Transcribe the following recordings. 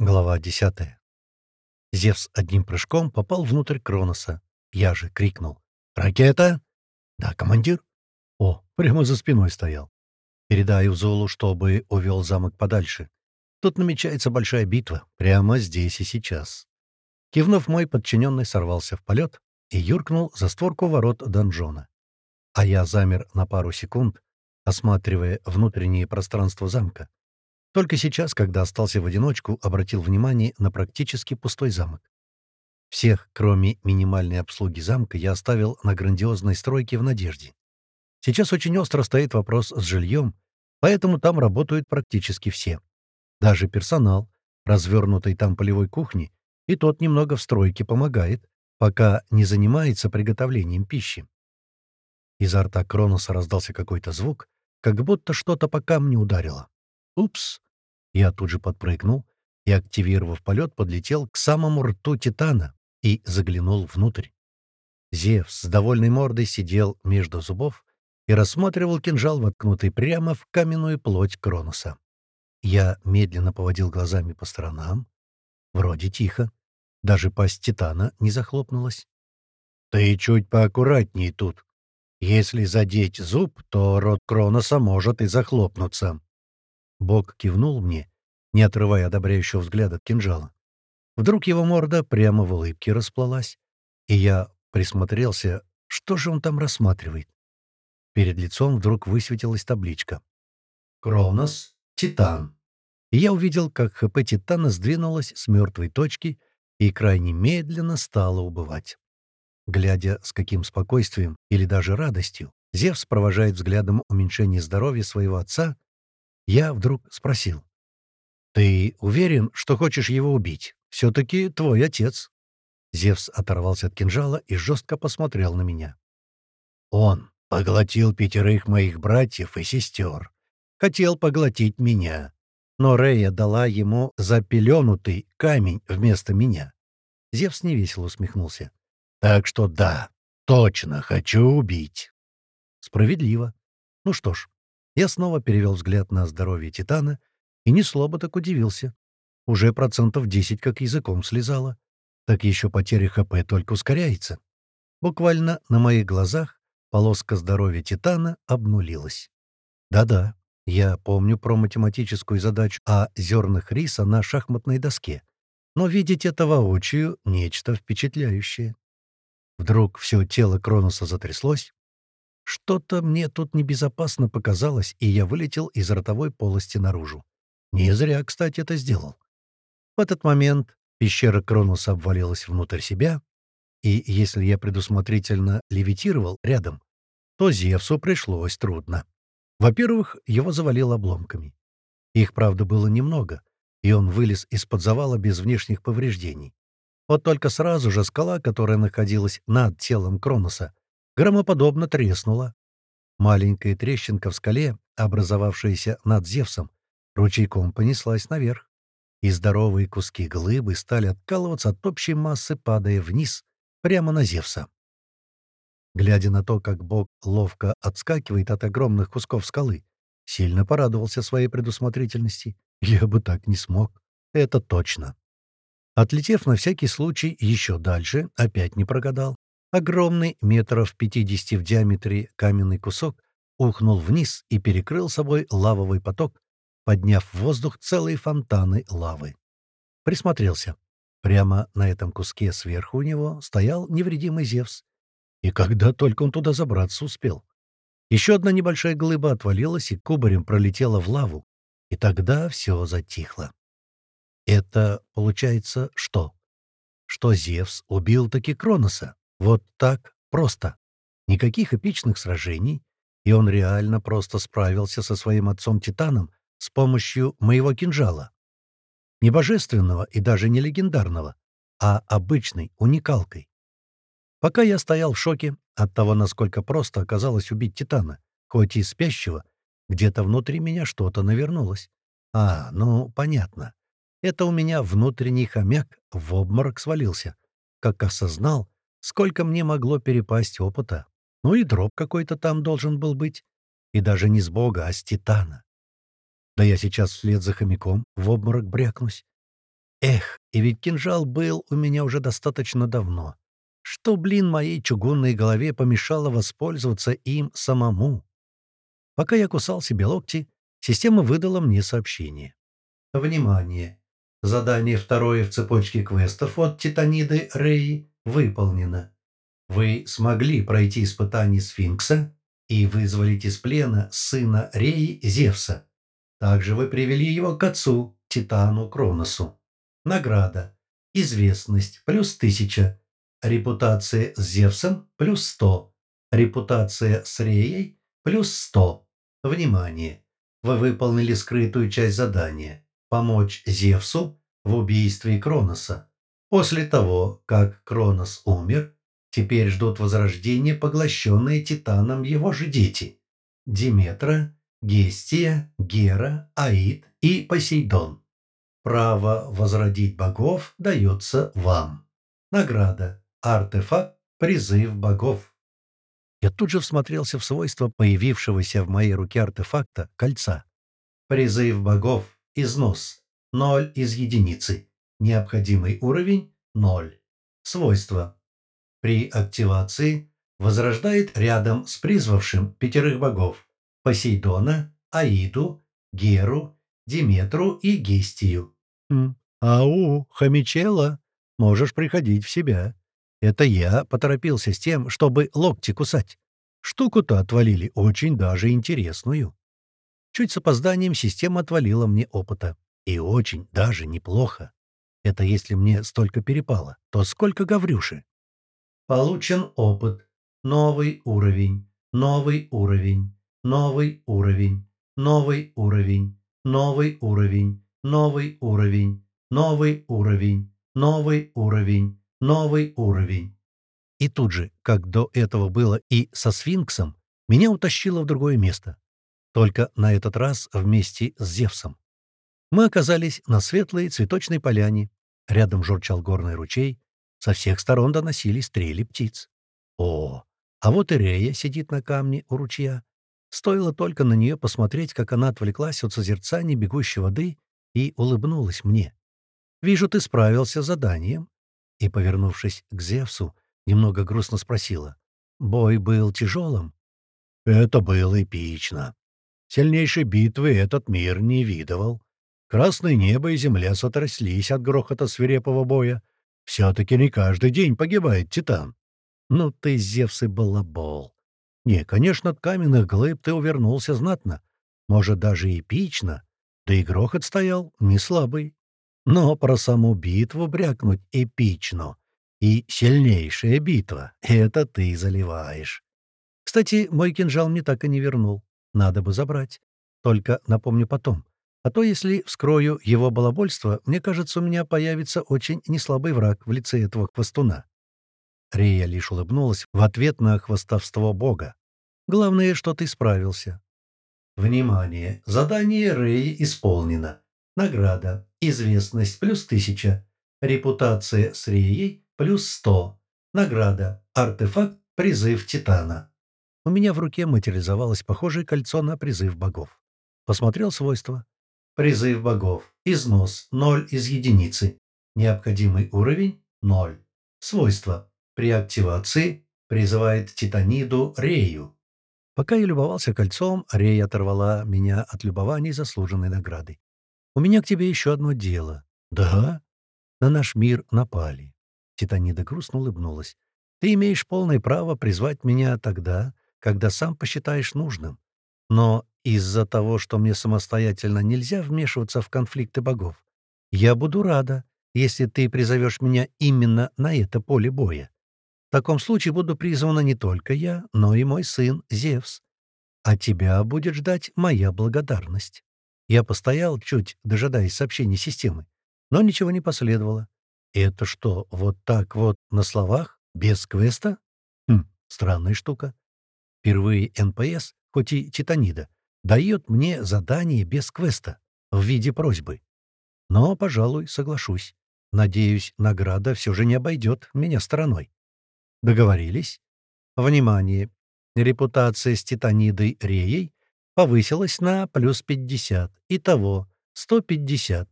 Глава 10. Зевс одним прыжком попал внутрь Кроноса. Я же крикнул. «Ракета?» «Да, командир». О, прямо за спиной стоял. Передаю Золу, чтобы увел замок подальше. Тут намечается большая битва, прямо здесь и сейчас. Кивнув, мой подчиненный сорвался в полет и юркнул за створку ворот донжона. А я замер на пару секунд, осматривая внутреннее пространство замка. Только сейчас, когда остался в одиночку, обратил внимание на практически пустой замок. Всех, кроме минимальной обслуги замка, я оставил на грандиозной стройке в надежде. Сейчас очень остро стоит вопрос с жильем, поэтому там работают практически все. Даже персонал, развернутой там полевой кухни, и тот немного в стройке помогает, пока не занимается приготовлением пищи. Изо рта Кроноса раздался какой-то звук, как будто что-то по камню ударило. «Упс!» Я тут же подпрыгнул и, активировав полет, подлетел к самому рту Титана и заглянул внутрь. Зевс с довольной мордой сидел между зубов и рассматривал кинжал, воткнутый прямо в каменную плоть Кроноса. Я медленно поводил глазами по сторонам. Вроде тихо. Даже пасть Титана не захлопнулась. «Ты чуть поаккуратнее тут. Если задеть зуб, то рот Кроноса может и захлопнуться», Бог кивнул мне, не отрывая одобряющего взгляда от кинжала. Вдруг его морда прямо в улыбке расплылась, и я присмотрелся, что же он там рассматривает. Перед лицом вдруг высветилась табличка. «Кронос, Титан». И я увидел, как ХП Титана сдвинулась с мертвой точки и крайне медленно стала убывать. Глядя, с каким спокойствием или даже радостью Зевс провожает взглядом уменьшение здоровья своего отца, я вдруг спросил. «Ты уверен, что хочешь его убить? Все-таки твой отец». Зевс оторвался от кинжала и жестко посмотрел на меня. «Он поглотил пятерых моих братьев и сестер. Хотел поглотить меня. Но Рея дала ему запеленутый камень вместо меня». Зевс невесело усмехнулся. «Так что да, точно хочу убить». «Справедливо. Ну что ж, я снова перевел взгляд на здоровье Титана и не слабо так удивился. Уже процентов 10 как языком слезало. Так еще потеря ХП только ускоряется. Буквально на моих глазах полоска здоровья Титана обнулилась. Да-да, я помню про математическую задачу о зернах риса на шахматной доске. Но видеть это воочию — нечто впечатляющее. Вдруг все тело Кроноса затряслось, что-то мне тут небезопасно показалось, и я вылетел из ротовой полости наружу. Не зря, кстати, это сделал. В этот момент пещера Кронуса обвалилась внутрь себя, и если я предусмотрительно левитировал рядом, то Зевсу пришлось трудно. Во-первых, его завалило обломками. Их, правда, было немного, и он вылез из-под завала без внешних повреждений. Вот только сразу же скала, которая находилась над телом Кроноса, громоподобно треснула. Маленькая трещинка в скале, образовавшаяся над Зевсом, ручейком понеслась наверх, и здоровые куски глыбы стали откалываться от общей массы, падая вниз, прямо на Зевса. Глядя на то, как бог ловко отскакивает от огромных кусков скалы, сильно порадовался своей предусмотрительности. Я бы так не смог. Это точно. Отлетев на всякий случай еще дальше, опять не прогадал. Огромный, метров 50 в диаметре каменный кусок ухнул вниз и перекрыл собой лавовый поток, подняв в воздух целые фонтаны лавы. Присмотрелся. Прямо на этом куске сверху у него стоял невредимый Зевс. И когда только он туда забраться успел. Еще одна небольшая глыба отвалилась и кубарем пролетела в лаву. И тогда все затихло. Это получается что? Что Зевс убил таки Кроноса? Вот так просто. Никаких эпичных сражений, и он реально просто справился со своим отцом-титаном с помощью моего кинжала. Не божественного и даже не легендарного, а обычной, уникалкой. Пока я стоял в шоке от того, насколько просто оказалось убить Титана, хоть и спящего, где-то внутри меня что-то навернулось. А, ну, понятно. Это у меня внутренний хомяк в обморок свалился, как осознал, Сколько мне могло перепасть опыта? Ну и дроп какой-то там должен был быть. И даже не с бога, а с титана. Да я сейчас вслед за хомяком в обморок брякнусь. Эх, и ведь кинжал был у меня уже достаточно давно. Что, блин, моей чугунной голове помешало воспользоваться им самому? Пока я кусал себе локти, система выдала мне сообщение. Внимание! Задание второе в цепочке квестов от Титаниды Рэй выполнено. Вы смогли пройти испытание сфинкса и вызволить из плена сына Реи Зевса. Также вы привели его к отцу, Титану Кроносу. Награда. Известность плюс 1000. Репутация с Зевсом плюс 100. Репутация с Реей плюс 100. Внимание! Вы выполнили скрытую часть задания – помочь Зевсу в убийстве Кроноса. После того, как Кронос умер, теперь ждут возрождения поглощенные Титаном его же дети – Диметра, Гестия, Гера, Аид и Посейдон. Право возродить богов дается вам. Награда. Артефакт. Призыв богов. Я тут же всмотрелся в свойства появившегося в моей руке артефакта кольца. Призыв богов. Износ. Ноль из единицы. Необходимый уровень – ноль. Свойства. При активации возрождает рядом с призвавшим пятерых богов – Посейдона, Аиду, Геру, Диметру и Гестию. «Ау, хомячела, можешь приходить в себя. Это я поторопился с тем, чтобы локти кусать. Штуку-то отвалили очень даже интересную». Чуть с опозданием система отвалила мне опыта. И очень даже неплохо. Это если мне столько перепало, то сколько Гаврюши? Получен опыт. Новый уровень. Новый уровень. Новый уровень. Новый уровень. Новый уровень новый уровень, новый уровень, новый уровень, новый уровень. И тут же, как до этого было и со сфинксом, меня утащило в другое место. Только на этот раз вместе с Зевсом. Мы оказались на светлой цветочной поляне. Рядом журчал горный ручей. Со всех сторон доносились стрели птиц. О, а вот и Рея сидит на камне у ручья. Стоило только на нее посмотреть, как она отвлеклась от созерцания бегущей воды и улыбнулась мне. «Вижу, ты справился с заданием». И, повернувшись к Зевсу, немного грустно спросила. «Бой был тяжелым?» «Это было эпично. Сильнейшей битвы этот мир не видывал. Красное небо и земля сотряслись от грохота свирепого боя. Все-таки не каждый день погибает Титан. Ну ты, Зевс и балабол. Не, конечно, от каменных глыб ты увернулся знатно. Может, даже эпично, да и грохот стоял не слабый. Но про саму битву брякнуть эпично. И сильнейшая битва — это ты заливаешь. Кстати, мой кинжал мне так и не вернул. Надо бы забрать. Только напомню потом. А то, если вскрою его балабольство, мне кажется, у меня появится очень неслабый враг в лице этого хвостуна. Рия лишь улыбнулась в ответ на хвостовство бога. «Главное, что ты справился. Внимание! Задание Рэи исполнено. Награда. Известность плюс 1000. Репутация с Реей плюс 100. Награда. Артефакт «Призыв Титана». У меня в руке материализовалось похожее кольцо на призыв богов. Посмотрел свойства. Призыв богов. Износ 0 из единицы. Необходимый уровень 0. Свойства. При активации призывает Титаниду Рею. Пока я любовался кольцом, Рей оторвала меня от любований заслуженной наградой. «У меня к тебе еще одно дело». «Да?» «На наш мир напали». Титанида грустно улыбнулась. «Ты имеешь полное право призвать меня тогда, когда сам посчитаешь нужным. Но из-за того, что мне самостоятельно нельзя вмешиваться в конфликты богов, я буду рада, если ты призовешь меня именно на это поле боя. В таком случае буду призвана не только я, но и мой сын Зевс. А тебя будет ждать моя благодарность. Я постоял чуть, дожидаясь сообщений системы, но ничего не последовало. Это что, вот так вот на словах, без квеста? Хм, странная штука. Впервые НПС, хоть и Титанида, дает мне задание без квеста, в виде просьбы. Но, пожалуй, соглашусь. Надеюсь, награда все же не обойдет меня стороной. Договорились? Внимание! Репутация с Титанидой Реей повысилась на плюс 50. Итого 150.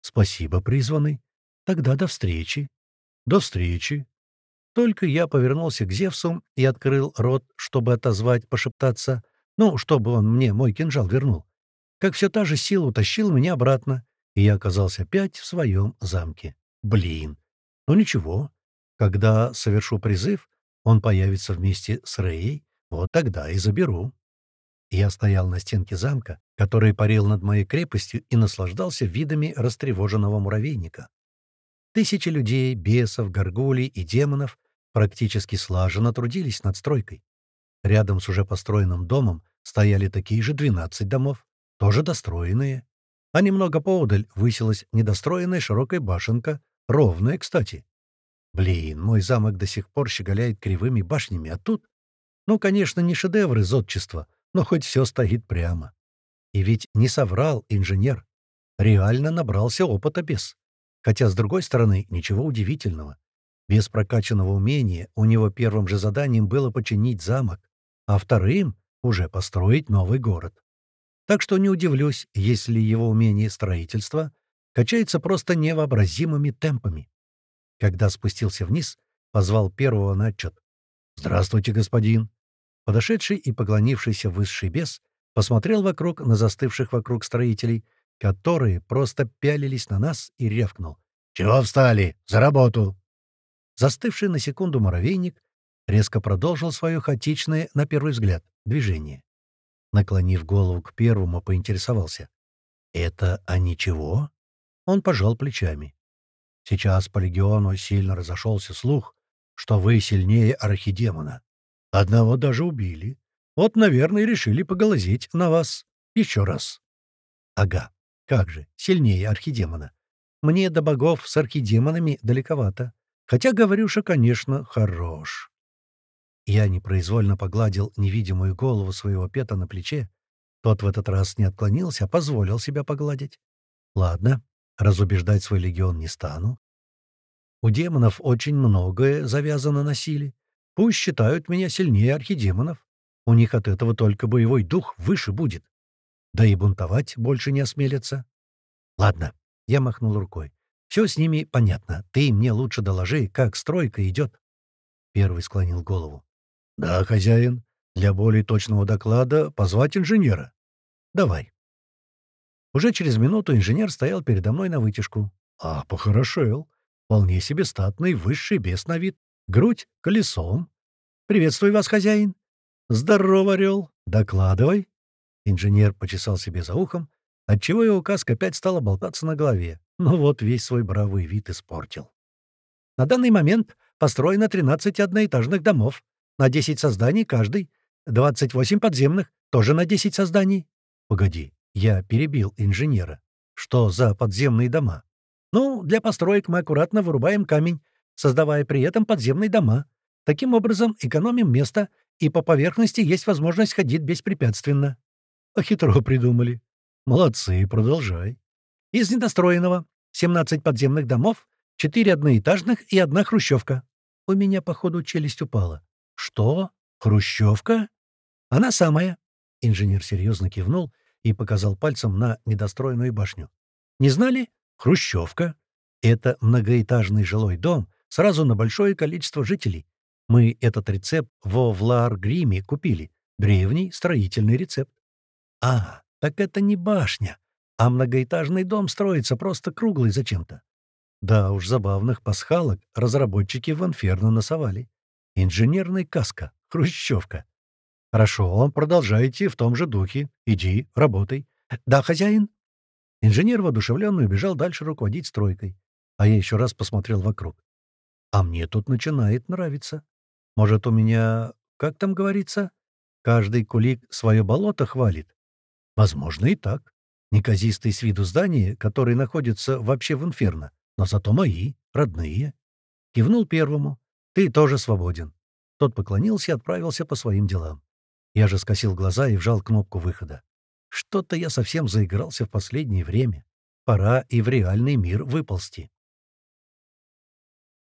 Спасибо, призванный. Тогда до встречи. До встречи. Только я повернулся к Зевсу и открыл рот, чтобы отозвать, пошептаться, ну, чтобы он мне мой кинжал вернул. Как все та же сила утащила меня обратно, и я оказался опять в своем замке. Блин. Ну ничего. Когда совершу призыв, он появится вместе с Рейей, вот тогда и заберу. Я стоял на стенке замка, который парил над моей крепостью и наслаждался видами растревоженного муравейника. Тысячи людей, бесов, горгулей и демонов практически слаженно трудились над стройкой. Рядом с уже построенным домом стояли такие же 12 домов, тоже достроенные. А немного поодаль высилась недостроенная широкая башенка, ровная, кстати. Блин, мой замок до сих пор щеголяет кривыми башнями, а тут... Ну, конечно, не шедевры зодчества, но хоть все стоит прямо. И ведь не соврал инженер. Реально набрался опыта без. Хотя, с другой стороны, ничего удивительного. Без прокачанного умения у него первым же заданием было починить замок, а вторым — уже построить новый город. Так что не удивлюсь, если его умение строительства качается просто невообразимыми темпами. Когда спустился вниз, позвал первого на отчет. «Здравствуйте, господин!» Подошедший и поклонившийся высший бес посмотрел вокруг на застывших вокруг строителей, которые просто пялились на нас и рявкнул. «Чего встали? За работу!» Застывший на секунду муравейник резко продолжил свое хаотичное, на первый взгляд, движение. Наклонив голову к первому, поинтересовался. «Это а ничего?» Он пожал плечами. Сейчас по легиону сильно разошелся слух, что вы сильнее архидемона. Одного даже убили. Вот, наверное, решили поглазеть на вас. Еще раз. Ага, как же, сильнее архидемона. Мне до богов с архидемонами далековато. Хотя Гаврюша, конечно, хорош. Я непроизвольно погладил невидимую голову своего пета на плече. Тот в этот раз не отклонился, а позволил себя погладить. Ладно, Разубеждать свой легион не стану. У демонов очень многое завязано на силе. Пусть считают меня сильнее архидемонов. У них от этого только боевой дух выше будет. Да и бунтовать больше не осмелятся. Ладно, я махнул рукой. Все с ними понятно. Ты мне лучше доложи, как стройка идет. Первый склонил голову. Да, хозяин. Для более точного доклада позвать инженера. Давай. Уже через минуту инженер стоял передо мной на вытяжку. А, похорошел. Вполне себе статный, высший бес на вид. Грудь колесом. «Приветствую вас, хозяин!» «Здорово, орел! Докладывай!» Инженер почесал себе за ухом, отчего его каска опять стала болтаться на голове. Ну вот весь свой бравый вид испортил. На данный момент построено 13 одноэтажных домов, на 10 созданий каждый, 28 подземных, тоже на 10 созданий. Погоди, я перебил инженера. Что за подземные дома? Ну, для построек мы аккуратно вырубаем камень, создавая при этом подземные дома. Таким образом, экономим место, и по поверхности есть возможность ходить беспрепятственно. А хитро придумали. Молодцы, продолжай. Из недостроенного 17 подземных домов, 4 одноэтажных и одна хрущевка. У меня, походу, челюсть упала. Что? Хрущевка? Она самая. Инженер серьезно кивнул и показал пальцем на недостроенную башню. «Не знали? Хрущевка. Это многоэтажный жилой дом сразу на большое количество жителей. Мы этот рецепт во Влааргриме купили. Древний строительный рецепт. А, так это не башня, а многоэтажный дом строится просто круглый зачем-то. Да уж, забавных пасхалок разработчики в Инферно насовали. Инженерный каска, хрущевка. «Хорошо, продолжайте в том же духе. Иди, работай». «Да, хозяин». Инженер воодушевленно убежал дальше руководить стройкой. А я еще раз посмотрел вокруг. А мне тут начинает нравиться. Может, у меня, как там говорится, каждый кулик свое болото хвалит? Возможно, и так. Неказистые с виду здания, которые находятся вообще в инферно, но зато мои, родные. Кивнул первому. Ты тоже свободен. Тот поклонился и отправился по своим делам. Я же скосил глаза и вжал кнопку выхода. Что-то я совсем заигрался в последнее время. Пора и в реальный мир выползти.